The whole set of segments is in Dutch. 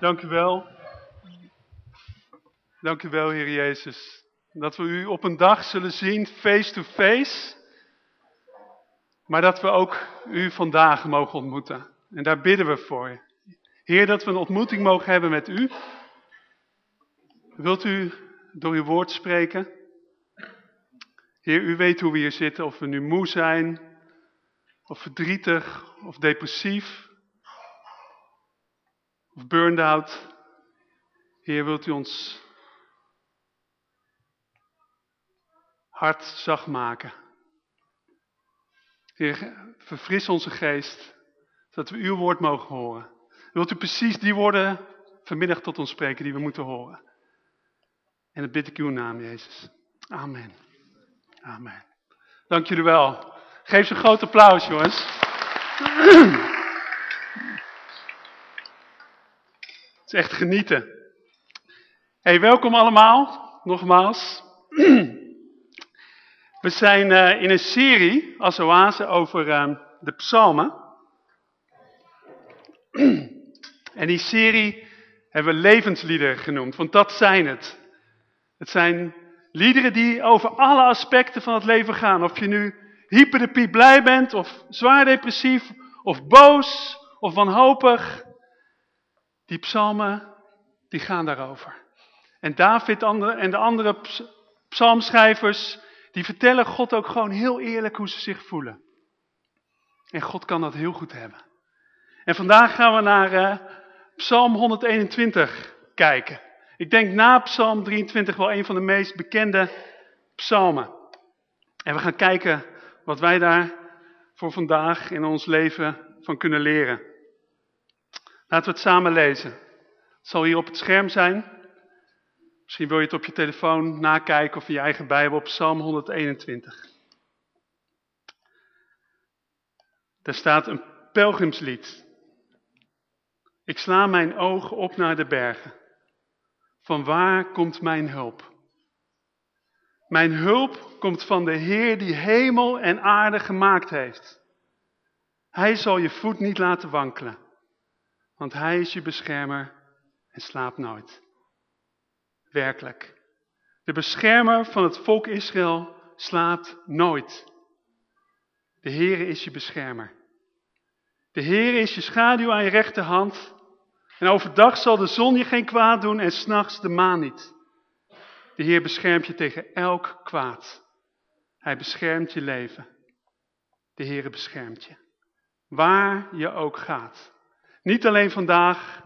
Dank u wel. Dank u wel, Heer Jezus. Dat we u op een dag zullen zien, face to face. Maar dat we ook u vandaag mogen ontmoeten. En daar bidden we voor. Heer, dat we een ontmoeting mogen hebben met u. Wilt u door uw woord spreken? Heer, u weet hoe we hier zitten. Of we nu moe zijn, of verdrietig, of depressief, of burned out. Heer, wilt u ons hart zacht maken. Heer, verfris onze geest, zodat we uw woord mogen horen. Wilt u precies die woorden vanmiddag tot ons spreken die we moeten horen. En dat bid ik uw naam, Jezus. Amen. Amen. Dank jullie wel. Geef ze een groot applaus, jongens. echt genieten. Hey, welkom allemaal, nogmaals. We zijn uh, in een serie als oase over uh, de psalmen. En die serie hebben we levensliederen genoemd, want dat zijn het. Het zijn liederen die over alle aspecten van het leven gaan. Of je nu hyper de piep blij bent, of zwaar depressief, of boos, of wanhopig. Die psalmen, die gaan daarover. En David en de andere psalmschrijvers, die vertellen God ook gewoon heel eerlijk hoe ze zich voelen. En God kan dat heel goed hebben. En vandaag gaan we naar uh, Psalm 121 kijken. Ik denk na Psalm 23 wel een van de meest bekende psalmen. En we gaan kijken wat wij daar voor vandaag in ons leven van kunnen leren. Laten we het samen lezen. Het zal hier op het scherm zijn. Misschien wil je het op je telefoon nakijken of in je eigen Bijbel op Psalm 121. Daar staat een pelgrimslied. Ik sla mijn ogen op naar de bergen. Van waar komt mijn hulp? Mijn hulp komt van de Heer die hemel en aarde gemaakt heeft. Hij zal je voet niet laten wankelen, want hij is je beschermer en slaapt nooit. Werkelijk, de beschermer van het volk Israël slaapt nooit. De Heer is je beschermer. De Heer is je schaduw aan je rechterhand. En overdag zal de zon je geen kwaad doen en s'nachts de maan niet. De Heer beschermt je tegen elk kwaad. Hij beschermt je leven. De Heer beschermt je. Waar je ook gaat. Niet alleen vandaag,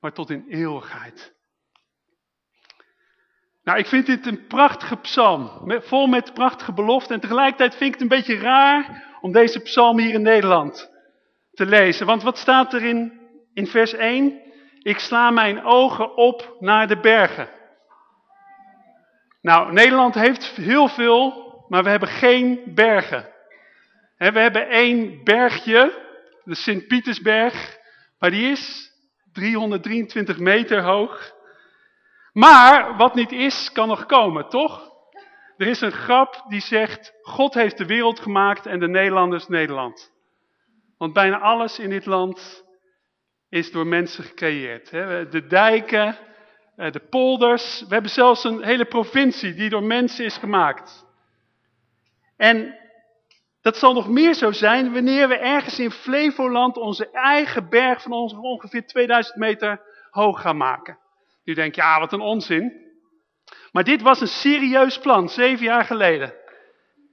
maar tot in eeuwigheid. Nou, ik vind dit een prachtige psalm. Vol met prachtige beloften. En tegelijkertijd vind ik het een beetje raar om deze psalm hier in Nederland te lezen. Want wat staat er in, in vers 1? Ik sla mijn ogen op naar de bergen. Nou, Nederland heeft heel veel, maar we hebben geen bergen. We hebben één bergje, de Sint-Pietersberg, maar die is 323 meter hoog. Maar wat niet is, kan nog komen, toch? Er is een grap die zegt, God heeft de wereld gemaakt en de Nederlanders Nederland. Want bijna alles in dit land is door mensen gecreëerd. De dijken, eh, de polders. We hebben zelfs een hele provincie die door mensen is gemaakt. En dat zal nog meer zo zijn wanneer we ergens in Flevoland onze eigen berg van ongeveer 2000 meter hoog gaan maken. U denkt, ja wat een onzin. Maar dit was een serieus plan, zeven jaar geleden.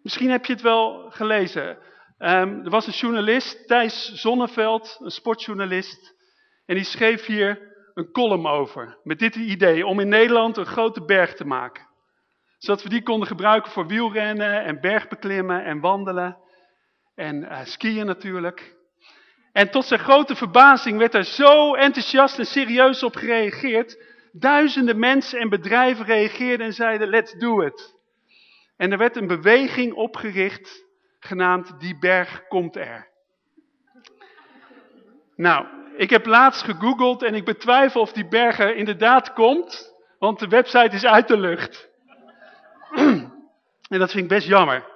Misschien heb je het wel gelezen. Um, er was een journalist, Thijs Zonneveld, een sportjournalist. En die schreef hier een column over. Met dit idee om in Nederland een grote berg te maken. Zodat we die konden gebruiken voor wielrennen en bergbeklimmen en wandelen. En uh, skiën natuurlijk. En tot zijn grote verbazing werd er zo enthousiast en serieus op gereageerd. Duizenden mensen en bedrijven reageerden en zeiden let's do it. En er werd een beweging opgericht genaamd Die Berg Komt Er. Nou, ik heb laatst gegoogeld en ik betwijfel of die berger inderdaad komt, want de website is uit de lucht. en dat vind ik best jammer.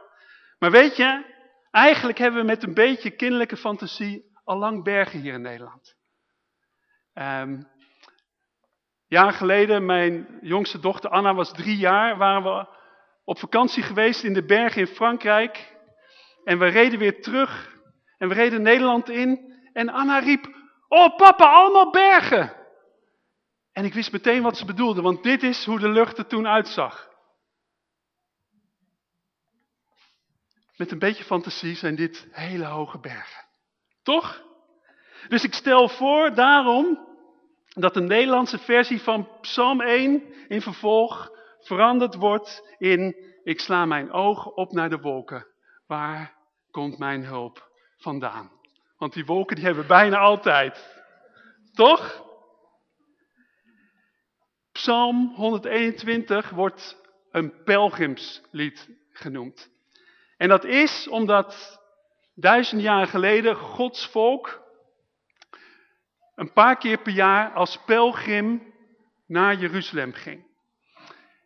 Maar weet je, eigenlijk hebben we met een beetje kinderlijke fantasie al lang bergen hier in Nederland. Um, jaar geleden, mijn jongste dochter Anna was drie jaar, waren we op vakantie geweest in de bergen in Frankrijk. En we reden weer terug en we reden Nederland in. En Anna riep, oh papa, allemaal bergen. En ik wist meteen wat ze bedoelde, want dit is hoe de lucht er toen uitzag. Met een beetje fantasie zijn dit hele hoge bergen. Toch? Dus ik stel voor daarom dat de Nederlandse versie van Psalm 1 in vervolg veranderd wordt in ik sla mijn ogen op naar de wolken. Waar komt mijn hulp vandaan? Want die wolken die hebben we bijna altijd. Toch? Psalm 121 wordt een pelgrimslied genoemd. En dat is omdat duizend jaar geleden Gods volk een paar keer per jaar als pelgrim naar Jeruzalem ging.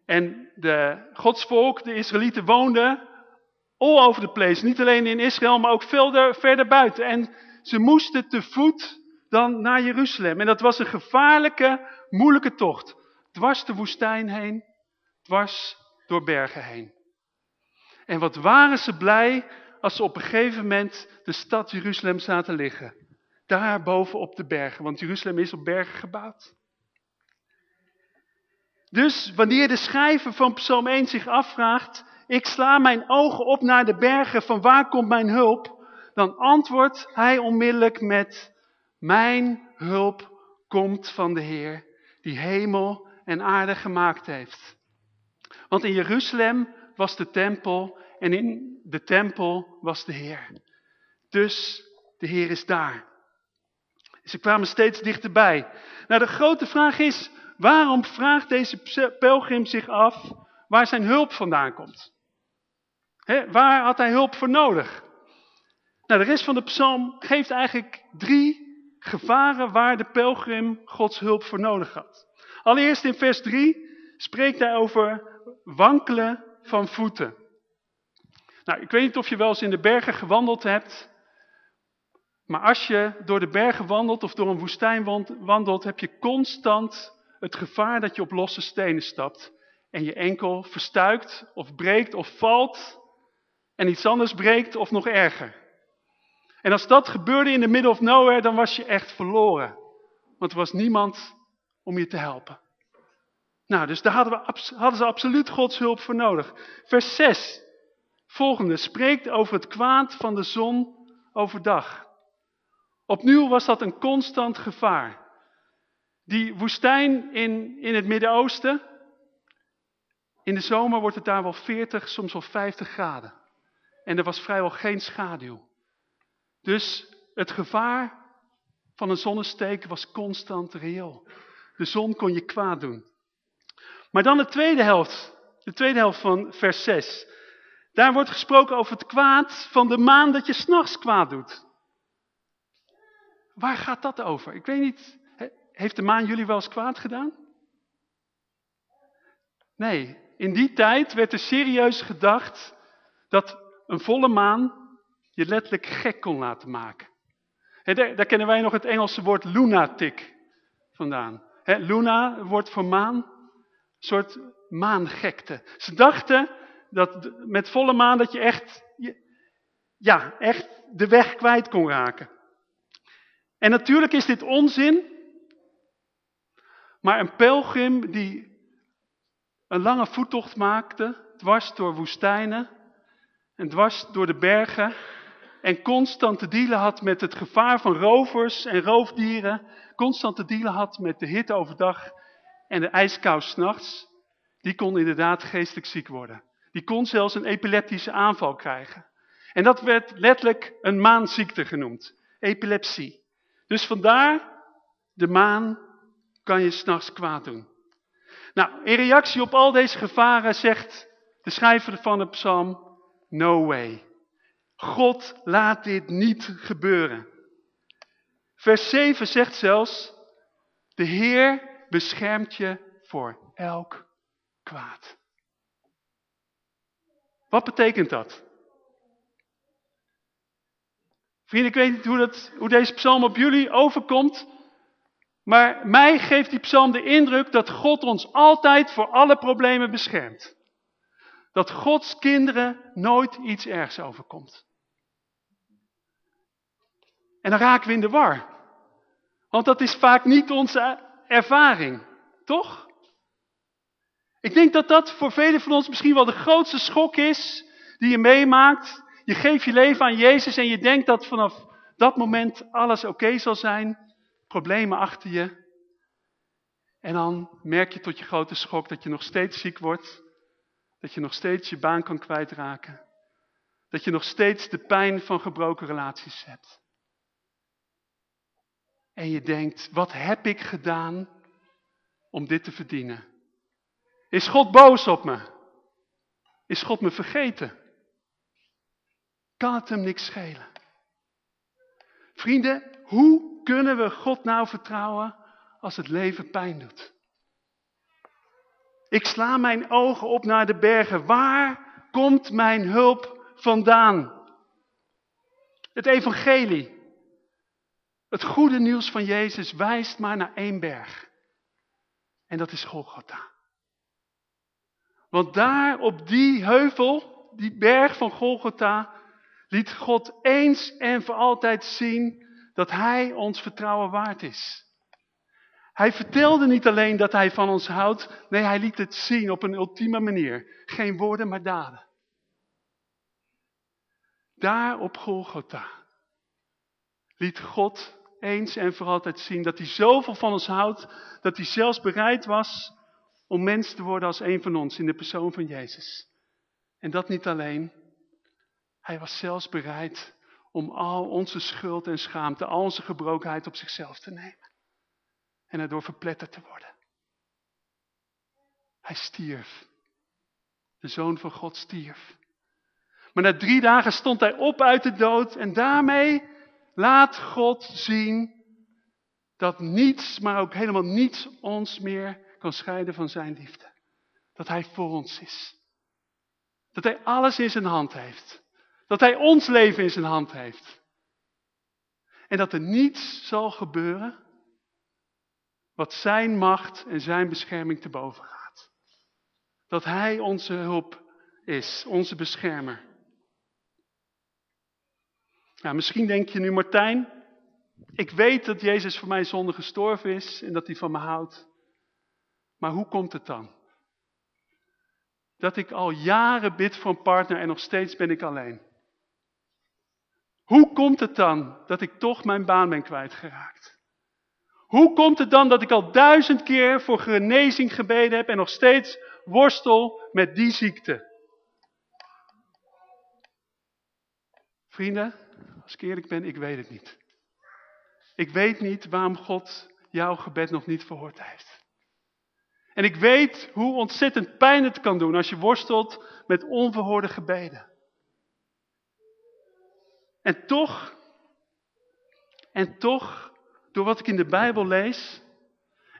En de godsvolk, de Israëlieten, woonden all over the place. Niet alleen in Israël, maar ook veel verder buiten. En ze moesten te voet dan naar Jeruzalem. En dat was een gevaarlijke, moeilijke tocht. Dwars de woestijn heen, dwars door bergen heen. En wat waren ze blij als ze op een gegeven moment de stad Jeruzalem zaten liggen. Daar boven op de bergen, want Jeruzalem is op bergen gebouwd. Dus wanneer de schrijver van Psalm 1 zich afvraagt, ik sla mijn ogen op naar de bergen, van waar komt mijn hulp? Dan antwoordt hij onmiddellijk met, mijn hulp komt van de Heer, die hemel en aarde gemaakt heeft. Want in Jeruzalem was de tempel en in de tempel was de Heer. Dus de Heer is daar. Ze kwamen steeds dichterbij. Nou, de grote vraag is, waarom vraagt deze pelgrim zich af waar zijn hulp vandaan komt? waar had hij hulp voor nodig? Nou, de rest van de psalm geeft eigenlijk drie gevaren waar de pelgrim Gods hulp voor nodig had. Allereerst in vers 3 spreekt hij over wankelen van voeten. Nou, ik weet niet of je wel eens in de bergen gewandeld hebt. Maar als je door de bergen wandelt of door een woestijn wandelt, heb je constant het gevaar dat je op losse stenen stapt. En je enkel verstuikt of breekt of valt en iets anders breekt of nog erger. En als dat gebeurde in de middle of nowhere, dan was je echt verloren. Want er was niemand om je te helpen. Nou, dus daar hadden, we, hadden ze absoluut Gods hulp voor nodig. Vers 6, volgende, spreekt over het kwaad van de zon overdag. Opnieuw was dat een constant gevaar. Die woestijn in, in het Midden-Oosten, in de zomer wordt het daar wel 40, soms wel 50 graden. En er was vrijwel geen schaduw. Dus het gevaar van een zonnesteek was constant reëel. De zon kon je kwaad doen. Maar dan de tweede helft, de tweede helft van vers 6. Daar wordt gesproken over het kwaad van de maan dat je s'nachts kwaad doet. Waar gaat dat over? Ik weet niet, heeft de maan jullie wel eens kwaad gedaan? Nee, in die tijd werd er serieus gedacht dat een volle maan je letterlijk gek kon laten maken. daar, kennen wij nog het Engelse woord lunatic vandaan. luna wordt voor maan, soort maangekte. Ze dachten dat met volle maan dat je echt, ja, echt de weg kwijt kon raken. En natuurlijk is dit onzin, maar een pelgrim die een lange voettocht maakte, dwars door woestijnen en dwars door de bergen en constant te dealen had met het gevaar van rovers en roofdieren, constant te dealen had met de hitte overdag en de ijskou s'nachts, die kon inderdaad geestelijk ziek worden. Die kon zelfs een epileptische aanval krijgen. En dat werd letterlijk een maanziekte genoemd, epilepsie. Dus vandaar, de maan kan je s'nachts kwaad doen. Nou, in reactie op al deze gevaren zegt de schrijver van de psalm, no way. God laat dit niet gebeuren. Vers 7 zegt zelfs, de Heer beschermt je voor elk kwaad. Wat betekent dat? Vrienden, ik weet niet hoe, dat, hoe deze psalm op jullie overkomt. Maar mij geeft die psalm de indruk dat God ons altijd voor alle problemen beschermt. Dat Gods kinderen nooit iets ergs overkomt. En dan raken we in de war. Want dat is vaak niet onze ervaring, toch? Ik denk dat dat voor velen van ons misschien wel de grootste schok is die je meemaakt. Je geeft je leven aan Jezus en je denkt dat vanaf dat moment alles oké zal zijn. Problemen achter je. En dan merk je tot je grote schok dat je nog steeds ziek wordt. Dat je nog steeds je baan kan kwijtraken. Dat je nog steeds de pijn van gebroken relaties hebt. En je denkt, wat heb ik gedaan om dit te verdienen? Is God boos op me? Is God me vergeten? Kan het hem niks schelen? Vrienden, hoe kunnen we God nou vertrouwen als het leven pijn doet? Ik sla mijn ogen op naar de bergen. Waar komt mijn hulp vandaan? Het evangelie. Het goede nieuws van Jezus wijst maar naar één berg. En dat is Golgotha. Want daar op die heuvel, die berg van Golgotha, liet God eens en voor altijd zien dat hij ons vertrouwen waard is. Hij vertelde niet alleen dat hij van ons houdt, nee hij liet het zien op een ultieme manier. Geen woorden maar daden. Daar op Golgotha liet God eens en voor altijd zien dat hij zoveel van ons houdt, dat hij zelfs bereid was om mens te worden als een van ons in de persoon van Jezus. En dat niet alleen, hij was zelfs bereid om al onze schuld en schaamte, al onze gebrokenheid op zichzelf te nemen. En erdoor verpletterd te worden. Hij stierf. De Zoon van God stierf. Maar na drie dagen stond hij op uit de dood en daarmee laat God zien dat niets, maar ook helemaal niets ons meer kan scheiden van zijn liefde. Dat hij voor ons is. Dat hij alles in zijn hand heeft. Dat hij ons leven in zijn hand heeft. En dat er niets zal gebeuren wat zijn macht en zijn bescherming te boven gaat. Dat hij onze hulp is, onze beschermer. Nou, misschien denk je nu, Martijn, ik weet dat Jezus voor mijn zonde gestorven is en dat hij van me houdt. Maar hoe komt het dan? Dat ik al jaren bid voor een partner en nog steeds ben ik alleen. Hoe komt het dan dat ik toch mijn baan ben kwijtgeraakt? Hoe komt het dan dat ik al duizend keer voor genezing gebeden heb en nog steeds worstel met die ziekte? Vrienden, als ik eerlijk ben, ik weet het niet. Ik weet niet waarom God jouw gebed nog niet verhoord heeft. En ik weet hoe ontzettend pijn het kan doen als je worstelt met onverhoorde gebeden. En toch, en toch, door wat ik in de Bijbel lees,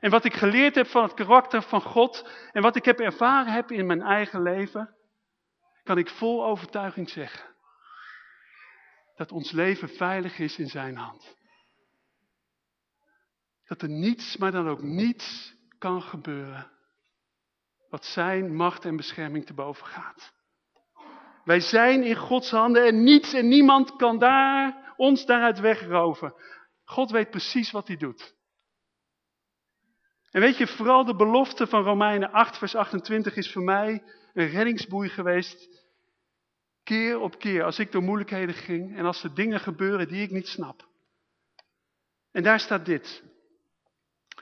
en wat ik geleerd heb van het karakter van God, en wat ik heb ervaren heb in mijn eigen leven, kan ik vol overtuiging zeggen dat ons leven veilig is in zijn hand. Dat er niets, maar dan ook niets kan gebeuren wat zijn macht en bescherming te boven gaat. Wij zijn in Gods handen en niets en niemand kan daar, ons daaruit wegroven. God weet precies wat hij doet. En weet je, vooral de belofte van Romeinen 8 vers 28 is voor mij een reddingsboei geweest. Keer op keer als ik door moeilijkheden ging en als er dingen gebeuren die ik niet snap. En daar staat dit.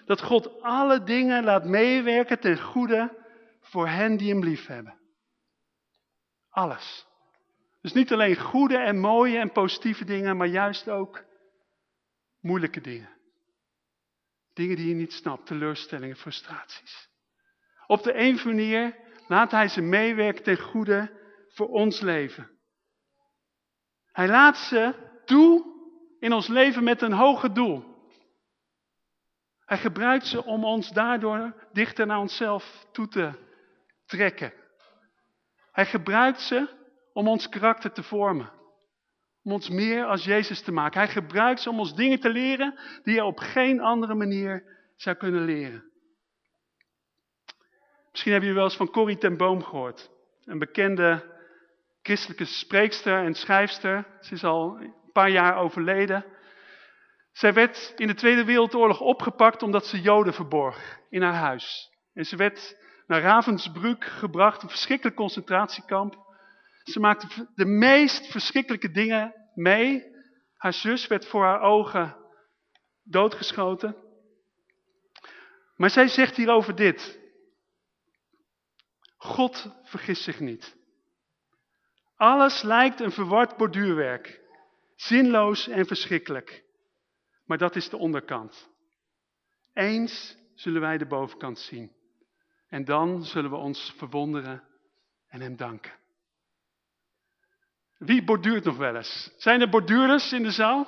Dat God alle dingen laat meewerken ten goede voor hen die hem lief hebben. Alles. Dus niet alleen goede en mooie en positieve dingen, maar juist ook moeilijke dingen. Dingen die je niet snapt, teleurstellingen, frustraties. Op de een manier laat hij ze meewerken ten goede voor ons leven. Hij laat ze toe in ons leven met een hoger doel. Hij gebruikt ze om ons daardoor dichter naar onszelf toe te trekken. Hij gebruikt ze om ons karakter te vormen. om ons meer als Jezus te maken. Hij gebruikt ze om ons dingen te leren die je op geen andere manier zou kunnen leren. Misschien hebben jullie wel eens van Corrie ten Boom gehoord. Een bekende christelijke spreekster en schrijfster. Ze is al een paar jaar overleden. Zij werd in de Tweede Wereldoorlog opgepakt omdat ze Joden verborg in haar huis. En ze werd naar Ravensbrück gebracht, een verschrikkelijk concentratiekamp. Ze maakte de meest verschrikkelijke dingen mee. Haar zus werd voor haar ogen doodgeschoten. Maar zij zegt hierover dit. God vergist zich niet. Alles lijkt een verward borduurwerk. Zinloos en verschrikkelijk. Maar dat is de onderkant. Eens zullen wij de bovenkant zien. En dan zullen we ons verwonderen en hem danken. Wie borduurt nog wel eens? Zijn er borduurders in de zaal?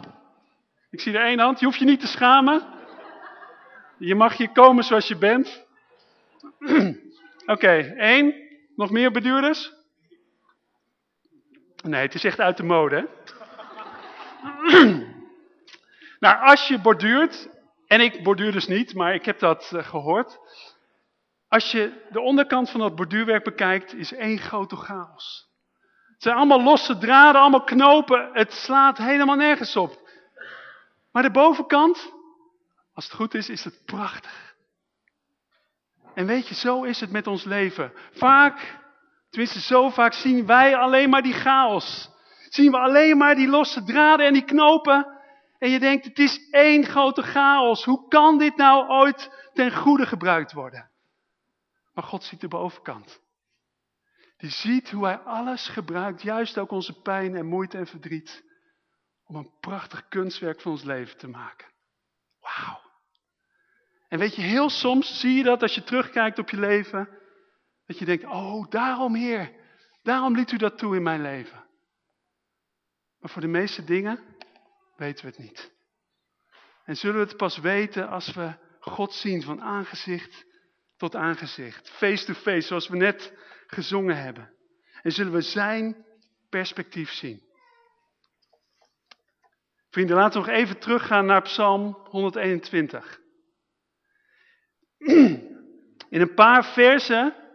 Ik zie er één hand. Je hoeft je niet te schamen. Je mag hier komen zoals je bent. Oké, één. Nog meer borduurders? Nee, het is echt uit de mode. nou, als je borduurt, en ik borduur dus niet, maar ik heb dat uh, gehoord. Als je de onderkant van dat borduurwerk bekijkt, is één grote chaos. Het zijn allemaal losse draden, allemaal knopen. Het slaat helemaal nergens op. Maar de bovenkant, als het goed is, is het prachtig. En weet je, zo is het met ons leven. Vaak, tenminste zo vaak, zien wij alleen maar die chaos. Zien we alleen maar die losse draden en die knopen. En je denkt, het is één grote chaos. Hoe kan dit nou ooit ten goede gebruikt worden? Maar God ziet de bovenkant. Die ziet hoe hij alles gebruikt, juist ook onze pijn en moeite en verdriet, om een prachtig kunstwerk van ons leven te maken. Wauw. En weet je, heel soms zie je dat als je terugkijkt op je leven, dat je denkt, oh, daarom Heer, daarom liet u dat toe in mijn leven. Maar voor de meeste dingen weten we het niet. En zullen we het pas weten als we God zien van aangezicht tot aangezicht. Face to face, zoals we net gezongen hebben. En zullen we zijn perspectief zien. Vrienden, laten we nog even teruggaan naar Psalm 121. In een paar versen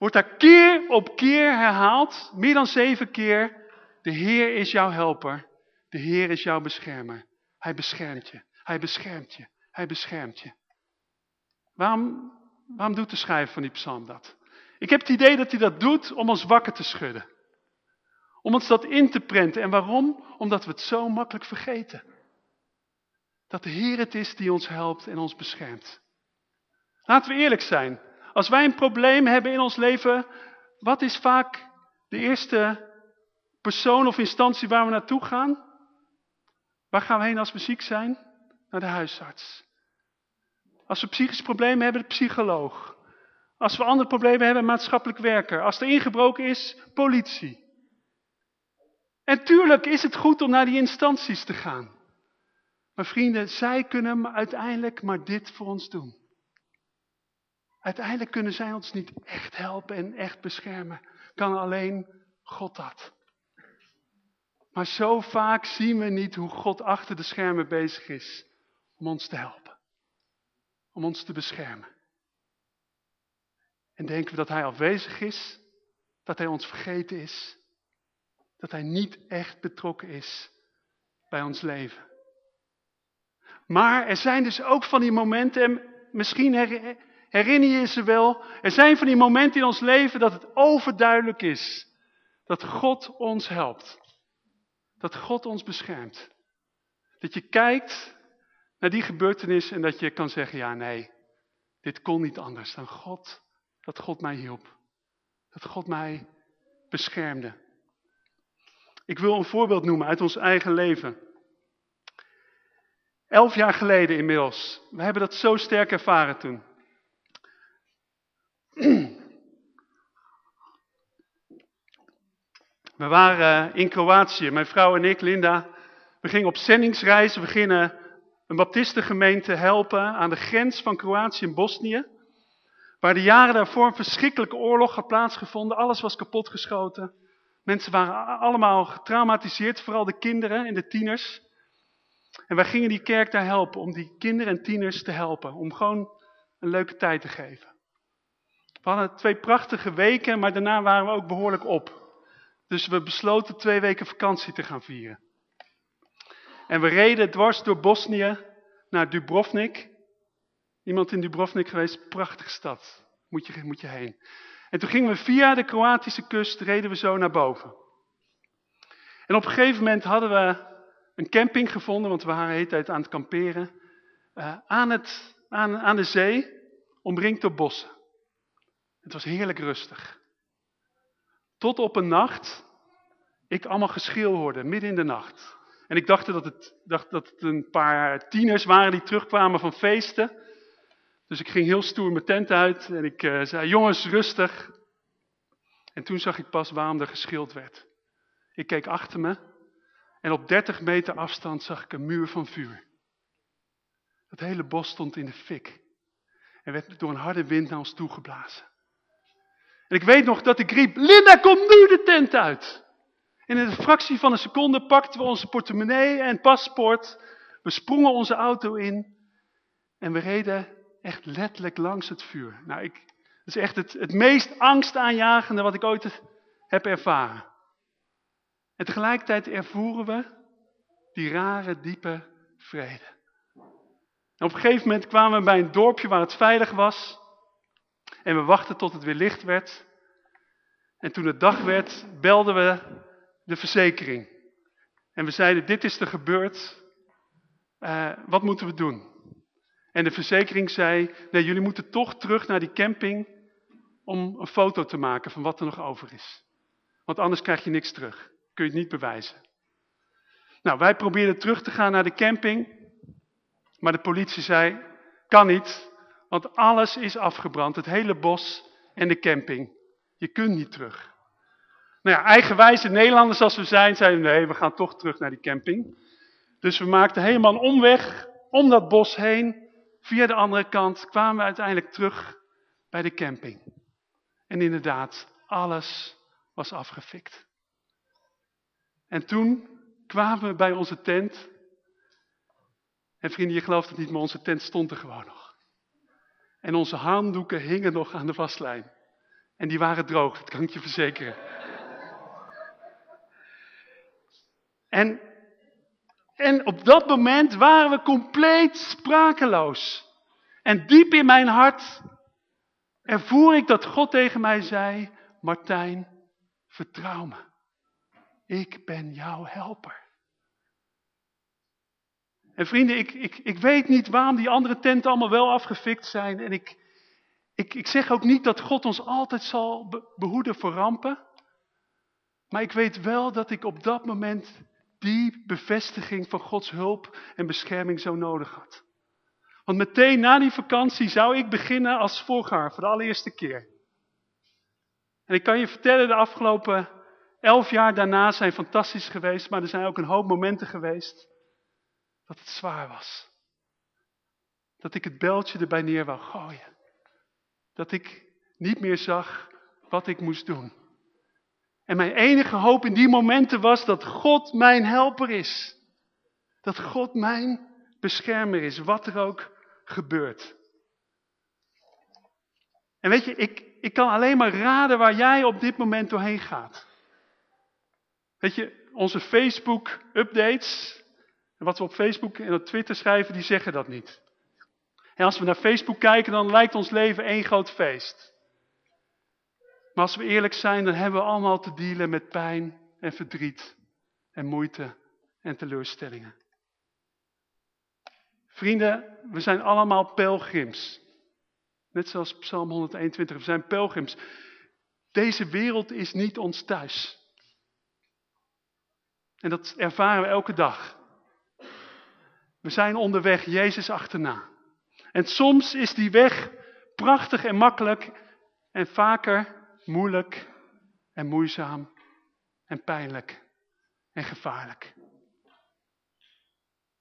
wordt daar keer op keer herhaald, meer dan zeven keer, de Heer is jouw helper, de Heer is jouw beschermer. Hij beschermt je, hij beschermt je, hij beschermt je. Waarom, waarom doet de schrijver van die psalm dat? Ik heb het idee dat hij dat doet om ons wakker te schudden. Om ons dat in te prenten. En waarom? Omdat we het zo makkelijk vergeten. Dat de Heer het is die ons helpt en ons beschermt. Laten we eerlijk zijn. Als wij een probleem hebben in ons leven, wat is vaak de eerste persoon of instantie waar we naartoe gaan? Waar gaan we heen als we ziek zijn? Naar de huisarts. Als we psychische problemen hebben, de psycholoog. Als we andere problemen hebben, maatschappelijk werker. Als er ingebroken is, politie. En tuurlijk is het goed om naar die instanties te gaan. Maar vrienden, zij kunnen uiteindelijk maar dit voor ons doen. Uiteindelijk kunnen zij ons niet echt helpen en echt beschermen. Kan alleen God dat. Maar zo vaak zien we niet hoe God achter de schermen bezig is om ons te helpen. Om ons te beschermen. En denken we dat hij afwezig is, dat hij ons vergeten is, dat hij niet echt betrokken is bij ons leven. Maar er zijn dus ook van die momenten, en misschien herinner je ze wel, er zijn van die momenten in ons leven dat het overduidelijk is dat God ons helpt. Dat God ons beschermt. Dat je kijkt naar die gebeurtenis en dat je kan zeggen, ja nee, dit kon niet anders dan God dat God mij hielp. Dat God mij beschermde. Ik wil een voorbeeld noemen uit ons eigen leven. Elf jaar geleden inmiddels. We hebben dat zo sterk ervaren toen. We waren in Kroatië, mijn vrouw en ik, Linda. We gingen op zendingsreis. We gingen een baptistengemeente helpen aan de grens van Kroatië en Bosnië. Waar de jaren daarvoor een verschrikkelijke oorlog had plaatsgevonden. Alles was kapotgeschoten. Mensen waren allemaal getraumatiseerd, vooral de kinderen en de tieners. En wij gingen die kerk daar helpen, om die kinderen en tieners te helpen. Om gewoon een leuke tijd te geven. We hadden twee prachtige weken, maar daarna waren we ook behoorlijk op. Dus we besloten twee weken vakantie te gaan vieren. En we reden dwars door Bosnië naar Dubrovnik. Iemand in Dubrovnik geweest, prachtige stad. Moet je, moet je heen. En toen gingen we via de Kroatische kust, reden we zo naar boven. En op een gegeven moment hadden we een camping gevonden, want we waren de hele tijd aan het kamperen. Uh, aan, het, aan, aan de zee, omringd door bossen. Het was heerlijk rustig. Tot op een nacht ik allemaal geschil hoorde, midden in de nacht. En ik dacht dat het, dacht dat het een paar tieners waren die terugkwamen van feesten. Dus ik ging heel stoer mijn tent uit en ik uh, zei, jongens, rustig. En toen zag ik pas waarom er geschild werd. Ik keek achter me en op 30 meter afstand zag ik een muur van vuur. Het hele bos stond in de fik en werd door een harde wind naar ons toe geblazen. En ik weet nog dat ik riep, Linda, kom nu de tent uit. En in een fractie van een seconde pakten we onze portemonnee en paspoort. We sprongen onze auto in en we reden echt letterlijk langs het vuur. Nou, ik, dat is echt het, het meest angstaanjagende wat ik ooit heb ervaren. En tegelijkertijd ervoeren we die rare, diepe vrede. Op een gegeven moment kwamen we bij een dorpje waar het veilig was. En we wachten tot het weer licht werd. En toen het dag werd, belden we de verzekering. En we zeiden, dit is er gebeurd. Uh, wat moeten we doen? En de verzekering zei, nee, jullie moeten toch terug naar die camping om een foto te maken van wat er nog over is. Want anders krijg je niks terug. Kun je het niet bewijzen. Nou, wij probeerden terug te gaan naar de camping. Maar de politie zei, kan niet, want alles is afgebrand. Het hele bos en de camping. Je kunt niet terug. Nou ja, eigenwijze Nederlanders als we zijn, zeiden nee, we gaan toch terug naar die camping. Dus we maakten helemaal een omweg om dat bos heen. Via de andere kant kwamen we uiteindelijk terug bij de camping. En inderdaad, alles was afgefikt. En toen kwamen we bij onze tent. En vrienden, je gelooft het niet, maar onze tent stond er gewoon nog. En onze handdoeken hingen nog aan de waslijn. En die waren droog, dat kan ik je verzekeren. En, en op dat moment waren we compleet sprakeloos. En diep in mijn hart ervoer ik dat God tegen mij zei, Martijn, vertrouw me. Ik ben jouw helper. En vrienden, ik, ik, ik weet niet waarom die andere tenten allemaal wel afgefikt zijn. En ik, ik, ik zeg ook niet dat God ons altijd zal behoeden voor rampen. Maar ik weet wel dat ik op dat moment die bevestiging van Gods hulp en bescherming zo nodig had. Want meteen na die vakantie zou ik beginnen als voorganger voor de allereerste keer. En ik kan je vertellen, de afgelopen elf jaar daarna zijn fantastisch geweest, maar er zijn ook een hoop momenten geweest dat het zwaar was. Dat ik het beltje erbij neer wou gooien. Dat ik niet meer zag wat ik moest doen. En mijn enige hoop in die momenten was dat God mijn helper is. Dat God mijn beschermer is, wat er ook gebeurt. En weet je, ik, ik kan alleen maar raden waar jij op dit moment doorheen gaat. Weet je, onze Facebook-updates, en wat we op Facebook en op Twitter schrijven, die zeggen dat niet. En als we naar Facebook kijken, dan lijkt ons leven één groot feest. Maar als we eerlijk zijn, dan hebben we allemaal te dealen met pijn en verdriet en moeite en teleurstellingen. Vrienden, we zijn allemaal pelgrims. Net zoals Psalm 121, we zijn pelgrims. Deze wereld is niet ons thuis. En dat ervaren we elke dag. We zijn onderweg Jezus achterna. En soms is die weg prachtig en makkelijk en vaker moeilijk en moeizaam en pijnlijk en gevaarlijk.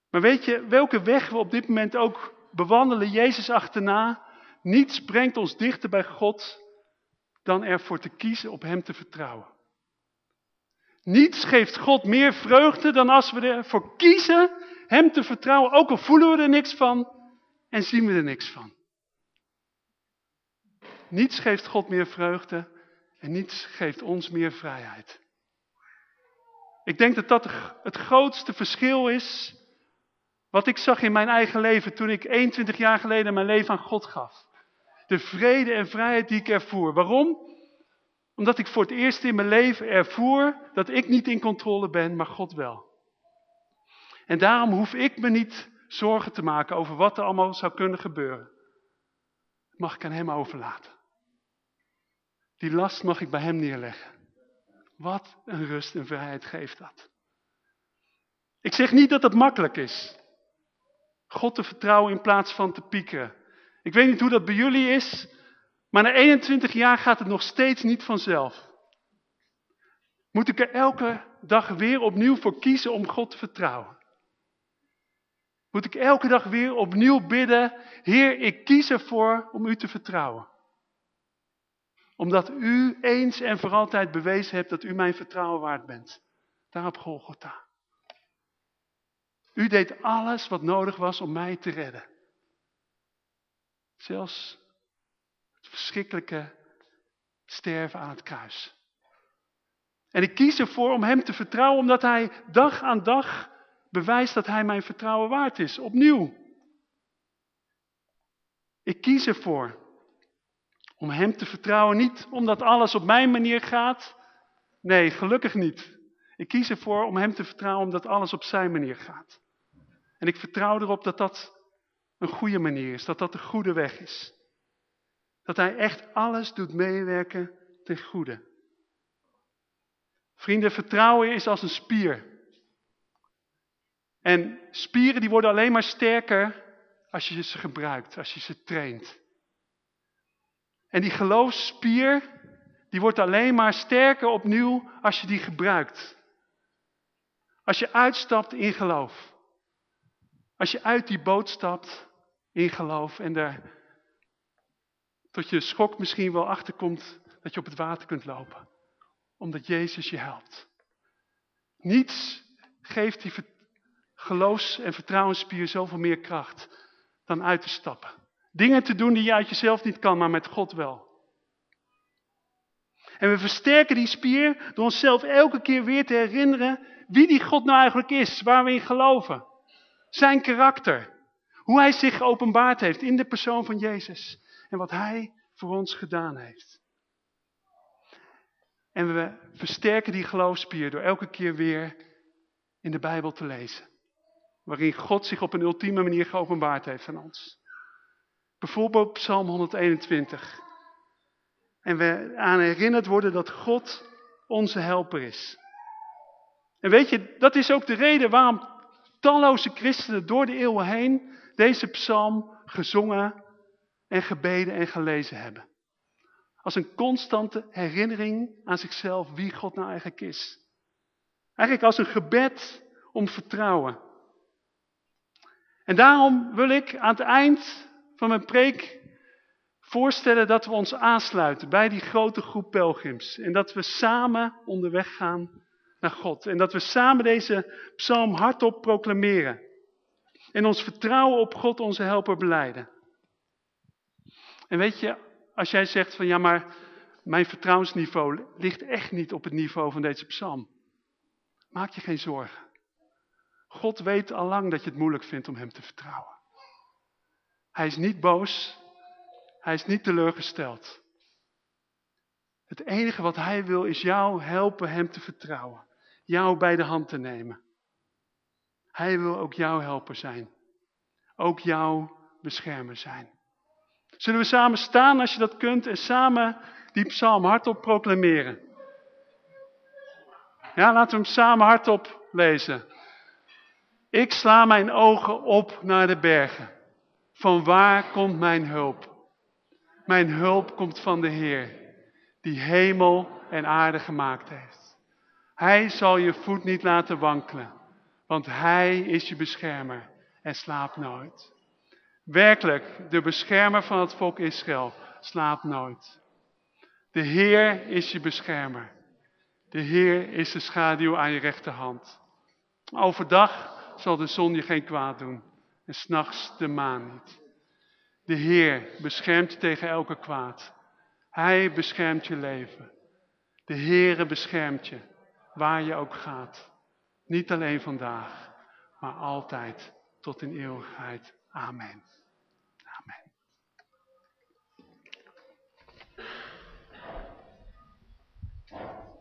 Maar weet je, welke weg we op dit moment ook bewandelen, Jezus achterna, niets brengt ons dichter bij God dan ervoor te kiezen op Hem te vertrouwen. Niets geeft God meer vreugde dan als we ervoor kiezen hem te vertrouwen. Ook al voelen we er niks van en zien we er niks van. Niets geeft God meer vreugde en niets geeft ons meer vrijheid. Ik denk dat dat het grootste verschil is wat ik zag in mijn eigen leven toen ik 21 jaar geleden mijn leven aan God gaf. De vrede en vrijheid die ik ervoer. Waarom? Omdat ik voor het eerst in mijn leven ervoer dat ik niet in controle ben, maar God wel. En daarom hoef ik me niet zorgen te maken over wat er allemaal zou kunnen gebeuren. Mag ik aan hem overlaten. Die last mag ik bij hem neerleggen. Wat een rust en vrijheid geeft dat. Ik zeg niet dat het makkelijk is. God te vertrouwen in plaats van te piekeren. Ik weet niet hoe dat bij jullie is, maar na 21 jaar gaat het nog steeds niet vanzelf. Moet ik er elke dag weer opnieuw voor kiezen om God te vertrouwen? Moet ik elke dag weer opnieuw bidden, Heer, ik kies ervoor om u te vertrouwen. Omdat u eens en voor altijd bewezen hebt dat u mijn vertrouwen waard bent. Daar op Golgotha. U deed alles wat nodig was om mij te redden. Zelfs verschrikkelijke sterven aan het kruis. En ik kies ervoor om hem te vertrouwen omdat hij dag aan dag bewijst dat hij mijn vertrouwen waard is. Opnieuw. Ik kies ervoor om hem te vertrouwen niet omdat alles op mijn manier gaat. Nee, gelukkig niet. Ik kies ervoor om hem te vertrouwen omdat alles op zijn manier gaat. En ik vertrouw erop dat dat een goede manier is, dat dat de goede weg is. Dat hij echt alles doet meewerken ten goede. Vrienden, vertrouwen is als een spier. En spieren die worden alleen maar sterker als je ze gebruikt, als je ze traint. En die geloofsspier, die wordt alleen maar sterker opnieuw als je die gebruikt. Als je uitstapt in geloof. Als je uit die boot stapt in geloof en daar tot je schok misschien wel achterkomt dat je op het water kunt lopen. Omdat Jezus je helpt. Niets geeft die geloofs- en vertrouwensspier zoveel meer kracht dan uit te stappen. Dingen te doen die je uit jezelf niet kan, maar met God wel. En we versterken die spier door onszelf elke keer weer te herinneren wie die God nou eigenlijk is, waar we in geloven. Zijn karakter. Hoe hij zich geopenbaard heeft in de persoon van Jezus. En wat hij voor ons gedaan heeft. En we versterken die geloofspier door elke keer weer in de Bijbel te lezen. Waarin God zich op een ultieme manier geopenbaard heeft aan ons. Bijvoorbeeld Psalm 121. En we aan herinnerd worden dat God onze helper is. En weet je, dat is ook de reden waarom talloze christenen door de eeuwen heen deze psalm gezongen en gebeden en gelezen hebben. Als een constante herinnering aan zichzelf wie God nou eigenlijk is. Eigenlijk als een gebed om vertrouwen. En daarom wil ik aan het eind van mijn preek voorstellen dat we ons aansluiten bij die grote groep pelgrims. En dat we samen onderweg gaan naar God. En dat we samen deze psalm hardop proclameren. En ons vertrouwen op God, onze helper, beleiden. En weet je, als jij zegt van ja, maar mijn vertrouwensniveau ligt echt niet op het niveau van deze psalm. Maak je geen zorgen. God weet al lang dat je het moeilijk vindt om hem te vertrouwen. Hij is niet boos. Hij is niet teleurgesteld. Het enige wat hij wil is jou helpen hem te vertrouwen. Jou bij de hand te nemen. Hij wil ook jouw helper zijn. Ook jouw beschermer zijn. Zullen we samen staan als je dat kunt en samen die psalm hardop proclameren. Ja, laten we hem samen hardop lezen. Ik sla mijn ogen op naar de bergen. Van waar komt mijn hulp? Mijn hulp komt van de Heer, die hemel en aarde gemaakt heeft. Hij zal je voet niet laten wankelen, want hij is je beschermer en slaapt nooit. Werkelijk, de beschermer van het volk Israël slaapt nooit. De Heer is je beschermer. De Heer is de schaduw aan je rechterhand. Overdag zal de zon je geen kwaad doen en s'nachts de maan niet. De Heer beschermt je tegen elke kwaad. Hij beschermt je leven. De Heere beschermt je, waar je ook gaat. Niet alleen vandaag, maar altijd tot in eeuwigheid. Amen.